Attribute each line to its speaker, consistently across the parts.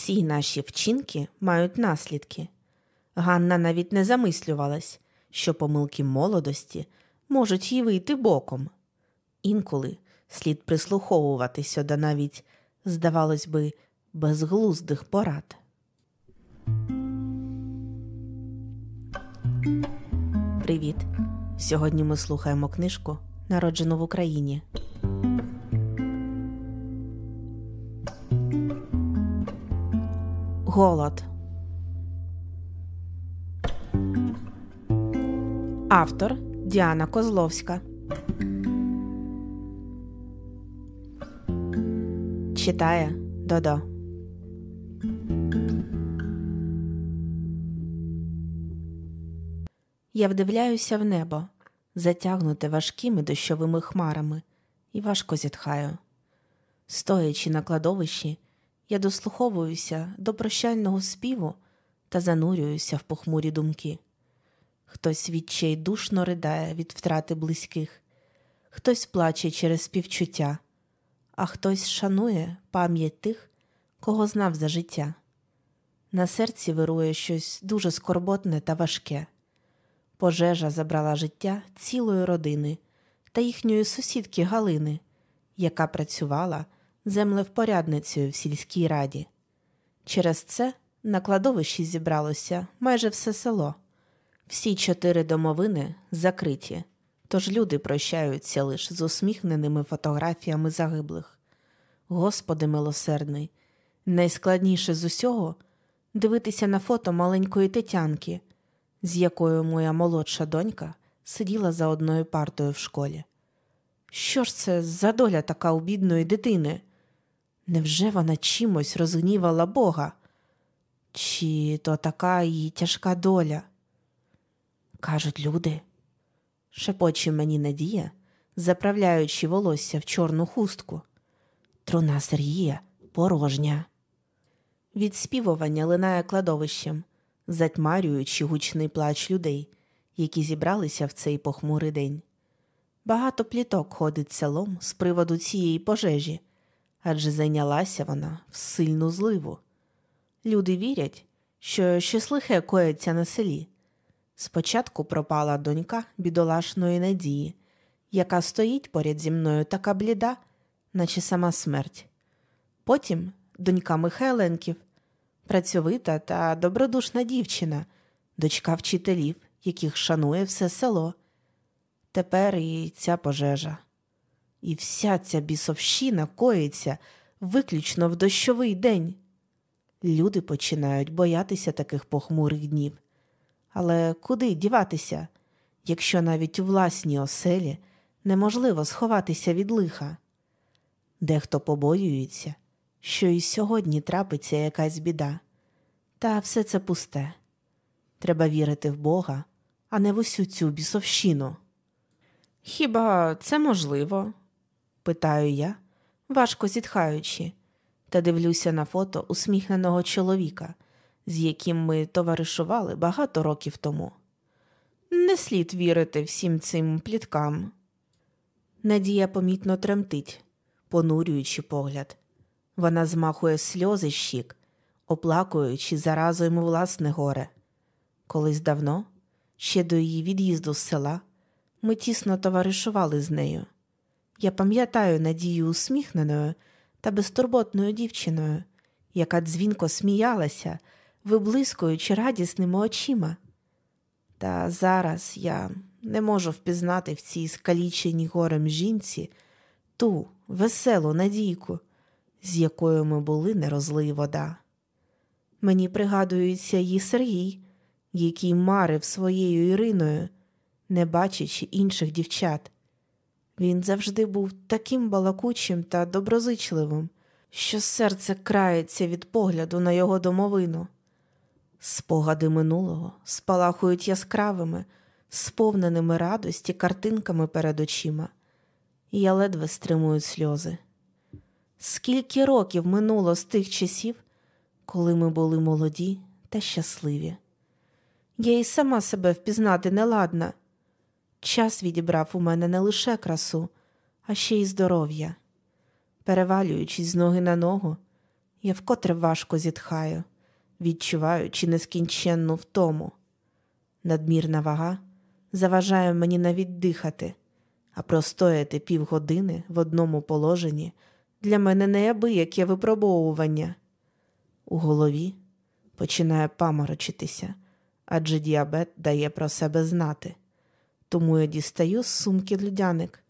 Speaker 1: Всі наші вчинки мають наслідки. Ганна навіть не замислювалась, що помилки молодості можуть їй вийти боком. Інколи слід прислуховуватися до навіть, здавалось би, безглуздих порад. Привіт! Сьогодні ми слухаємо книжку Народжену в Україні. Голод. Автор Діана Козловська. Читає Додо. Я вдивляюся в небо, затягнуте важкими дощовими хмарами, і важко зітхаю. Стоячи на кладовищі, я дослуховуюся до прощального співу та занурююся в похмурі думки. Хтось відчайдушно ридає від втрати близьких, хтось плаче через співчуття, а хтось шанує пам'ять тих, кого знав за життя. На серці вирує щось дуже скорботне та важке. Пожежа забрала життя цілої родини та їхньої сусідки Галини, яка працювала землевпорядницею в сільській раді. Через це на кладовищі зібралося майже все село. Всі чотири домовини закриті, тож люди прощаються лише з усміхненими фотографіями загиблих. Господи милосердний, найскладніше з усього дивитися на фото маленької Тетянки, з якою моя молодша донька сиділа за одною партою в школі. Що ж це за доля така у бідної дитини? Невже вона чимось розгнівала Бога? Чи то така її тяжка доля? Кажуть люди, шепоче мені Надія, заправляючи волосся в чорну хустку. Труна Сергія порожня. Відспівування линає кладовищем, затьмарюючи гучний плач людей, які зібралися в цей похмурий день. Багато пліток ходить селом з приводу цієї пожежі, адже зайнялася вона в сильну зливу. Люди вірять, що щось лихе коїться на селі. Спочатку пропала донька бідолашної надії, яка стоїть поряд зі мною така бліда, наче сама смерть. Потім донька Михайленків, працьовита та добродушна дівчина, дочка вчителів, яких шанує все село. Тепер і ця пожежа. І вся ця бісовщина коїться виключно в дощовий день. Люди починають боятися таких похмурих днів. Але куди діватися, якщо навіть у власній оселі неможливо сховатися від лиха? Дехто побоюється, що і сьогодні трапиться якась біда, та все це пусте. Треба вірити в Бога, а не в усю цю бісовщину. Хіба це можливо? Питаю я, важко зітхаючи, та дивлюся на фото усміхненого чоловіка, з яким ми товаришували багато років тому. Не слід вірити всім цим пліткам. Надія помітно тремтить, понурюючи погляд. Вона змахує сльози щік, оплакуючи заразу йому власне горе. Колись давно, ще до її від'їзду з села, ми тісно товаришували з нею. Я пам'ятаю Надію усміхненою та безтурботною дівчиною, яка дзвінко сміялася, виблискуючи радісними очима. Та зараз я не можу впізнати в цій скаліченій горем жінці ту веселу надійку, з якою ми були не розлий вода. Мені пригадується її Сергій, який марив своєю Іриною, не бачачи інших дівчат. Він завжди був таким балакучим та доброзичливим, що серце крається від погляду на його домовину. Спогади минулого спалахують яскравими, сповненими радості картинками перед очима, я ледве стримую сльози. Скільки років минуло з тих часів, коли ми були молоді та щасливі. Я й сама себе впізнати не ладна. Час відібрав у мене не лише красу, а ще й здоров'я. Перевалюючись з ноги на ногу, Я вкотре важко зітхаю, відчуваючи нескінченну втому. Надмірна вага заважає мені навіть дихати, а простояти півгодини в одному положенні для мене неабияке випробовування. У голові починає паморочитися, адже діабет дає про себе знати. Тому я дістаю з сумки людяник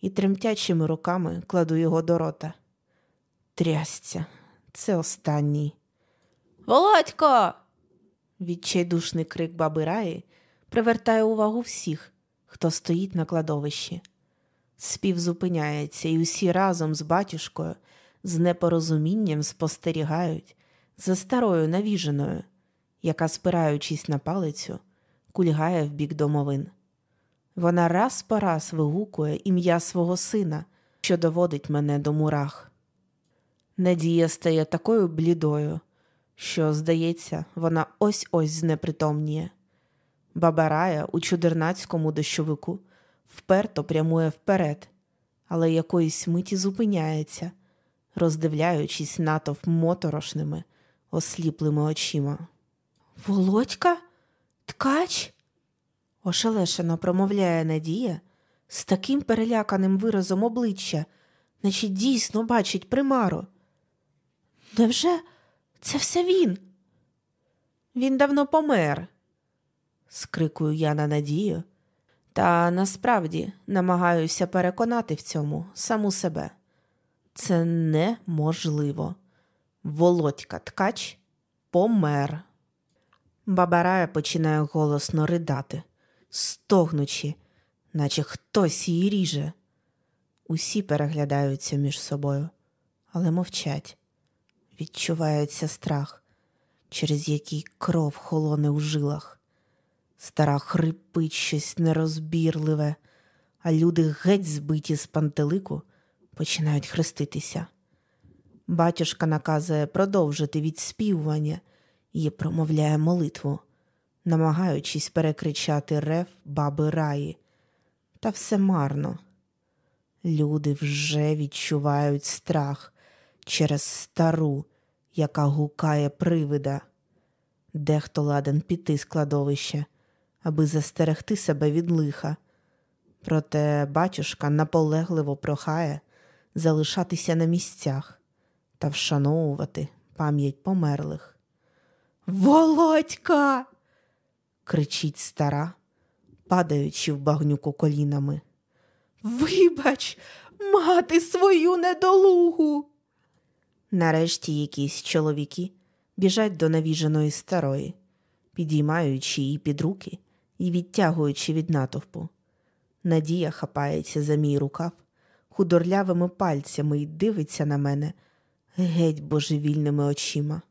Speaker 1: і тремтячими руками кладу його до рота. Трясця, це останній. Володько. Відчайдушний крик баби Раї привертає увагу всіх, хто стоїть на кладовищі. Спів зупиняється, і усі разом з батюшкою з непорозумінням спостерігають за старою навіженою, яка, спираючись на палицю, кульгає в бік домовин. Вона раз по раз вигукує ім'я свого сина, що доводить мене до мурах. Надія стає такою блідою, що, здається, вона ось ось знепритомніє. Баба Рая у чудернацькому дощовику вперто прямує вперед, але якоїсь миті зупиняється, роздивляючись натовп моторошними, осліплими очима. Володька? Ткач? Ошелешено промовляє Надія з таким переляканим виразом обличчя, наче дійсно бачить примару. Невже це все він? Він давно помер, скрикую я на Надію, та насправді намагаюся переконати в цьому саму себе. Це неможливо. Володька ткач помер. Бабарая починає голосно ридати, стогнучи, наче хтось її ріже. Усі переглядаються між собою, але мовчать. Відчувається страх, через який кров холоне у жилах. Стара хрипить щось нерозбірливе, а люди геть збиті з пантелику починають хреститися. Батюшка наказує продовжити відспівування і промовляє молитву, намагаючись перекричати рев баби раї. Та все марно. Люди вже відчувають страх через стару, яка гукає привида. Дехто ладен піти з кладовища, аби застерегти себе від лиха. Проте батюшка наполегливо прохає залишатися на місцях та вшановувати пам'ять померлих. Володька. Кричить стара, падаючи в багнюку колінами. Вибач, мати свою недолугу. Нарешті якісь чоловіки біжать до навіженої старої, підіймаючи її під руки і відтягуючи від натовпу. Надія хапається за мій рукав худорлявими пальцями і дивиться на мене геть божевільними очима.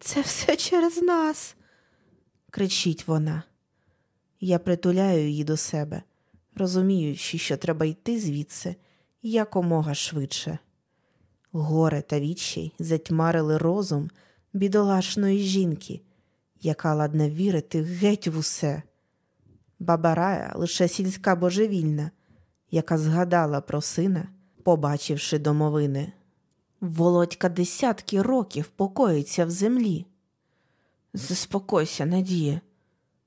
Speaker 1: Це все через нас, кричить вона. Я притуляю її до себе, розуміючи, що треба йти звідси якомога швидше. Горе та відчай затьмарили розум бідолашної жінки, яка ладна вірити геть в усе. Баба Рая лише сільська божевільна, яка згадала про сина, побачивши домовини. Володька десятки років покоїться в землі. Заспокойся, Надія,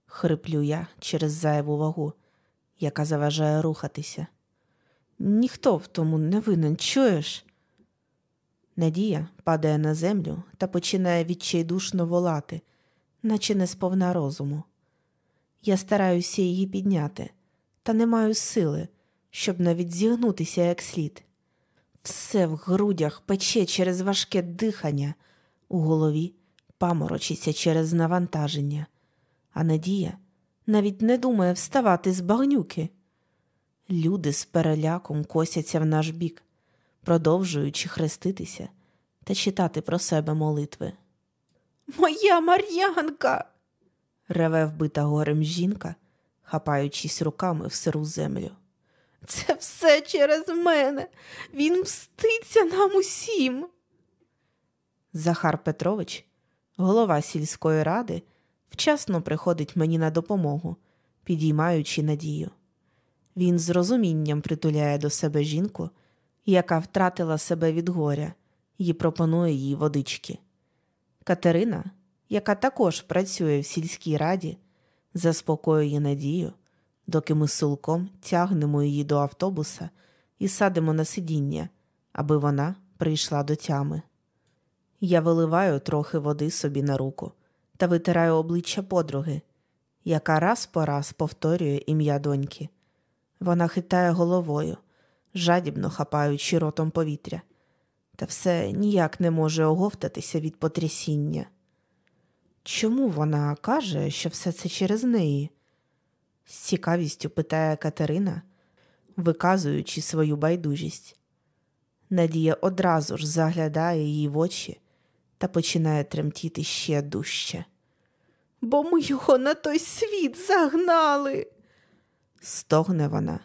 Speaker 1: хриплю я через зайву вагу, яка заважає рухатися. Ніхто в тому не винен, чуєш? Надія падає на землю та починає відчайдушно волати, наче не сповна розуму. Я стараюся її підняти, та не маю сили, щоб навіть зігнутися як слід. Все в грудях пече через важке дихання, у голові паморочиться через навантаження, а Надія навіть не думає вставати з багнюки. Люди з переляком косяться в наш бік, продовжуючи хреститися та читати про себе молитви. Моя Мар'янка. реве вбита горем жінка, хапаючись руками в сиру землю. Це все через мене. Він мститься нам усім. Захар Петрович, голова сільської ради, вчасно приходить мені на допомогу, підіймаючи надію. Він з розумінням притуляє до себе жінку, яка втратила себе від горя і пропонує їй водички. Катерина, яка також працює в сільській раді, заспокоює Надію, доки ми з сулком тягнемо її до автобуса і садимо на сидіння, аби вона прийшла до тями. Я виливаю трохи води собі на руку та витираю обличчя подруги, яка раз по раз повторює ім'я доньки. Вона хитає головою, жадібно хапаючи ротом повітря, та все ніяк не може оговтатися від потрясіння. Чому вона каже, що все це через неї? з цікавістю питає Катерина, виказуючи свою байдужість. Надія одразу ж заглядає їй в очі та починає тремтіти ще дужче. Бо ми його на той світ загнали. Стогне вона,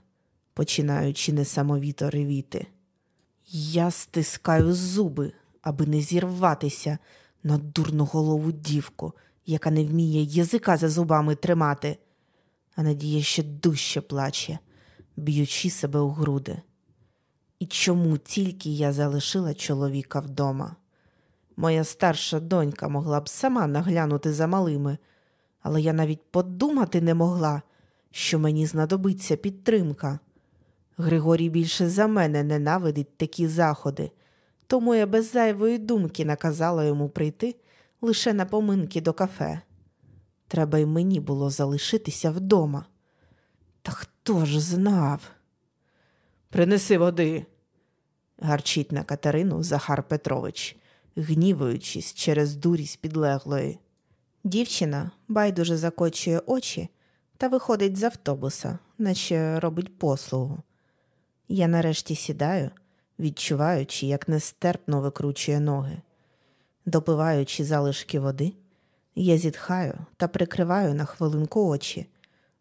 Speaker 1: починаючи несамовіто ревіти. Я стискаю зуби, аби не зірватися на дурну голову дівку, яка не вміє язика за зубами тримати, а Надія ще дужче плаче, б'ючи себе у груди. І чому тільки я залишила чоловіка вдома? Моя старша донька могла б сама наглянути за малими, але я навіть подумати не могла, що мені знадобиться підтримка. Григорій більше за мене ненавидить такі заходи, тому я без зайвої думки наказала йому прийти лише на поминки до кафе. Треба й мені було залишитися вдома. Та хто ж знав? Принеси води, гарчить на Катерину Захар Петрович, гнівуючись через дурість підлеглої. Дівчина байдуже закочує очі та виходить з автобуса, наче робить послугу. Я нарешті сідаю, відчуваючи, як нестерпно викручує ноги. Допиваючи залишки води, я зітхаю та прикриваю на хвилинку очі,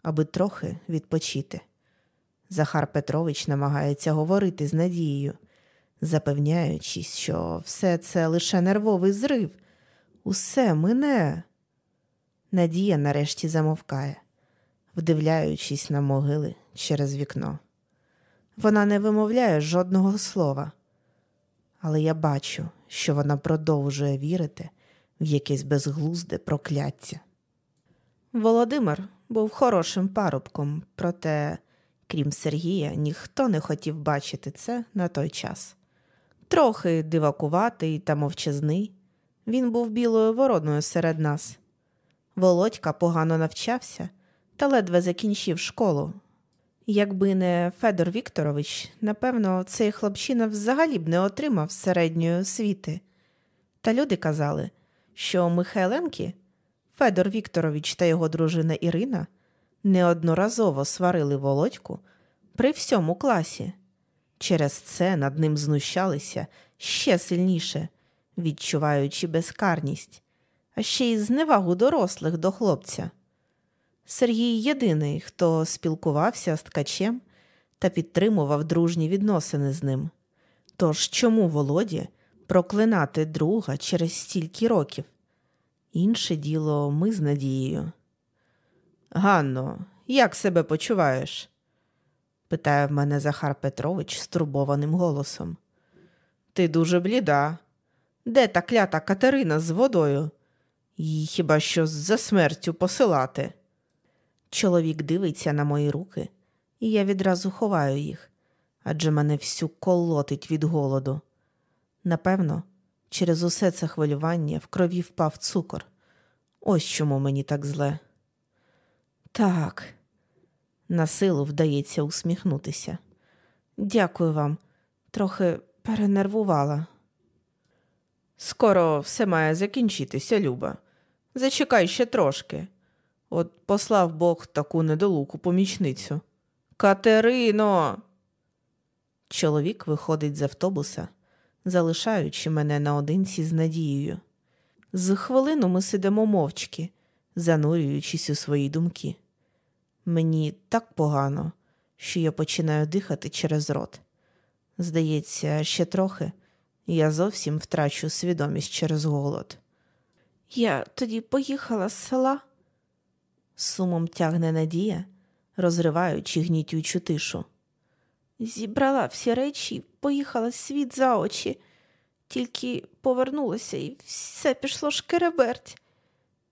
Speaker 1: аби трохи відпочити. Захар Петрович намагається говорити з надією, запевняючись, що все це лише нервовий зрив, усе мине. Надія нарешті замовкає, вдивляючись на могили через вікно. Вона не вимовляє жодного слова, але я бачу, що вона продовжує вірити в якесь безглузде прокляття. Володимир був хорошим парубком, проте, крім Сергія, ніхто не хотів бачити це на той час. Трохи дивакуватий та мовчазний, він був білою вороною серед нас. Володька погано навчався та ледве закінчив школу. Якби не Федор Вікторович, напевно, цей хлопчина взагалі б не отримав середньої освіти. Та люди казали, що Михайленки, Федор Вікторович та його дружина Ірина неодноразово сварили Володьку при всьому класі. Через це над ним знущалися ще сильніше, відчуваючи безкарність, а ще й зневагу дорослих до хлопця. Сергій єдиний, хто спілкувався з ткачем та підтримував дружні відносини з ним. Тож чому Володі проклинати друга через стільки років? Інше діло ми з Надією. Ганно, як себе почуваєш? Питає в мене Захар Петрович стурбованим голосом. Ти дуже бліда. Де та клята Катерина з водою? Їй хіба що за смертю посилати? Чоловік дивиться на мої руки, і я відразу ховаю їх, адже мене всю колотить від голоду. Напевно, через усе це хвилювання в крові впав цукор. Ось чому мені так зле. Так, на силу вдається усміхнутися. Дякую вам, трохи перенервувала. Скоро все має закінчитися, Люба. Зачекай ще трошки. От послав Бог таку недолуку помічницю. Катерино. Чоловік виходить з автобуса, залишаючи мене наодинці з надією. З хвилину ми сидимо мовчки, занурюючись у свої думки. Мені так погано, що я починаю дихати через рот. Здається, ще трохи, я зовсім втрачу свідомість через голод. Я тоді поїхала з села, сумом тягне Надія, розриваючи гнітючу тишу. Зібрала всі речі, поїхала світ за очі, Тільки повернулася і все пішло шкереберть.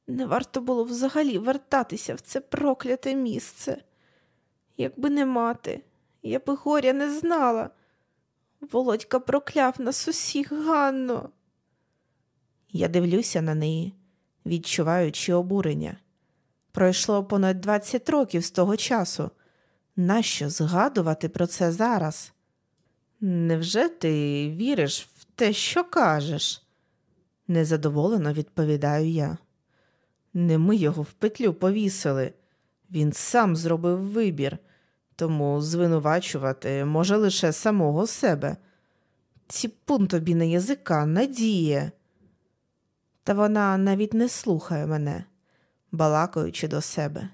Speaker 1: Не варто було взагалі вертатися в це прокляте місце. Якби не мати, я би горя не знала. Володька прокляв нас усіх Ганно. Я дивлюся на неї, відчуваючи обурення. Пройшло понад 20 років з того часу. Нащо згадувати про це зараз? Невже ти віриш в те, що кажеш? незадоволено відповідаю я. Не ми його в петлю повісили. Він сам зробив вибір, тому звинувачувати може лише самого себе. Ціпун тобі на язика надіє. Та вона навіть не слухає мене, балакаючи до себе.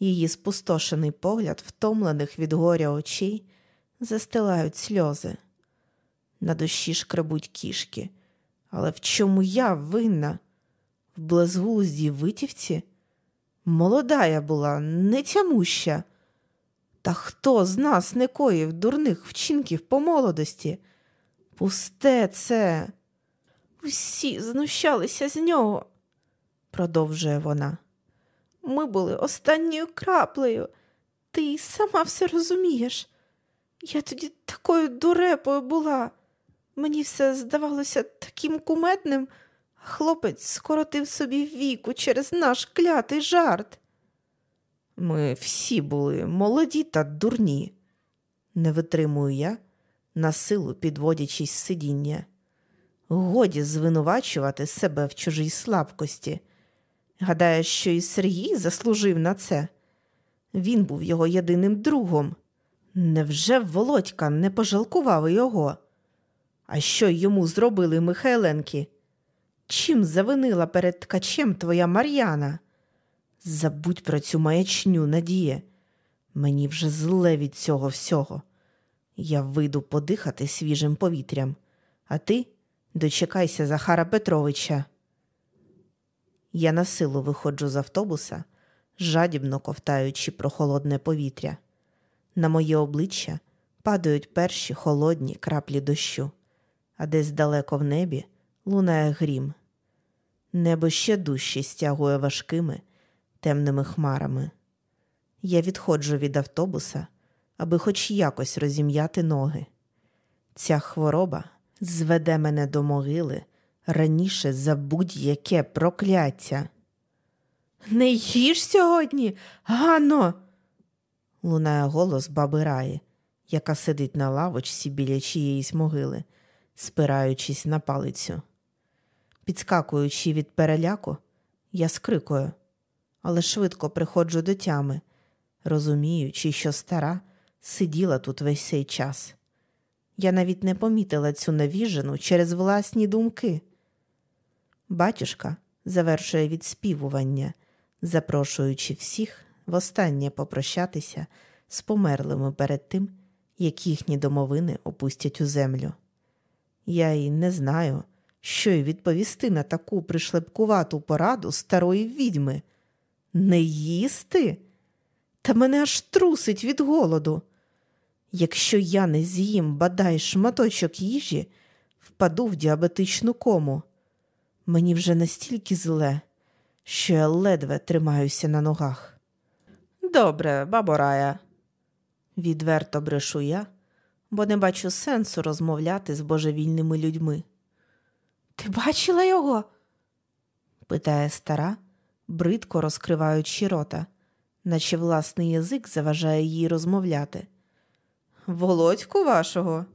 Speaker 1: Її спустошений погляд, втомлених від горя очей, застилають сльози. На душі шкребуть кішки. Але в чому я винна? В безглуздій витівці? Я була, не тямуща. Та хто з нас не коїв дурних вчинків по молодості? Пусте це. Усі знущалися з нього, продовжує вона. Ми були останньою краплею. Ти й сама все розумієш. Я тоді такою дурепою була. Мені все здавалося таким кумедним, хлопець скоротив собі віку через наш клятий жарт. Ми всі були молоді та дурні, не витримую я, на силу підводячись сидіння. Годі звинувачувати себе в чужій слабкості. Гадає, що і Сергій заслужив на це. Він був його єдиним другом. Невже Володька не пожалкував його? А що йому зробили Михайленки? Чим завинила перед ткачем твоя Мар'яна? Забудь про цю маячню, Надіє. Мені вже зле від цього всього. Я вийду подихати свіжим повітрям, а ти дочекайся Захара Петровича. Я на силу виходжу з автобуса, жадібно ковтаючи прохолодне повітря. На моє обличчя падають перші холодні краплі дощу, а десь далеко в небі лунає грім. Небо ще дужче стягує важкими, темними хмарами. Я відходжу від автобуса, аби хоч якось розім'яти ноги. Ця хвороба зведе мене до могили раніше за будь-яке прокляття. Не їж сьогодні, Ганно. лунає голос баби Раї, яка сидить на лавочці біля чиєїсь могили, спираючись на палицю. Підскакуючи від переляку, я скрикую, але швидко приходжу до тями, розуміючи, що стара сиділа тут весь цей час. Я навіть не помітила цю навіжену через власні думки. Батюшка завершує відспівування, запрошуючи всіх востаннє попрощатися з померлими перед тим, як їхні домовини опустять у землю. Я й не знаю, що й відповісти на таку пришлепкувату пораду старої відьми. Не їсти? Та мене аж трусить від голоду. Якщо я не з'їм бадай шматочок їжі, впаду в діабетичну кому. Мені вже настільки зле, що я ледве тримаюся на ногах. Добре, бабо Рая, відверто брешу я, бо не бачу сенсу розмовляти з божевільними людьми. Ти бачила його? питає стара, бридко розкриваючи рота, наче власний язик заважає їй розмовляти. Володьку вашого?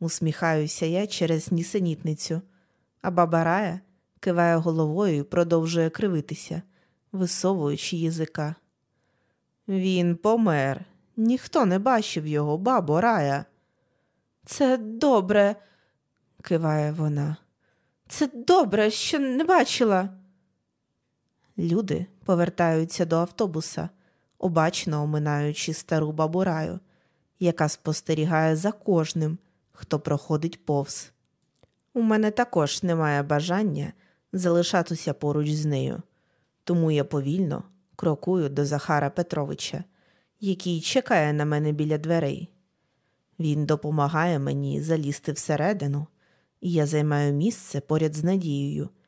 Speaker 1: усміхаюся я через нісенітницю, а баба Рая киває головою і продовжує кривитися, висовуючи язика. Він помер. Ніхто не бачив його, бабо Рая. Це добре, киває вона. Це добре, що не бачила. Люди повертаються до автобуса, обачно оминаючи стару бабу Раю, яка спостерігає за кожним, хто проходить повз. У мене також немає бажання залишатися поруч з нею, тому я повільно крокую до Захара Петровича, який чекає на мене біля дверей. Він допомагає мені залізти всередину і я займаю місце поряд з Надією,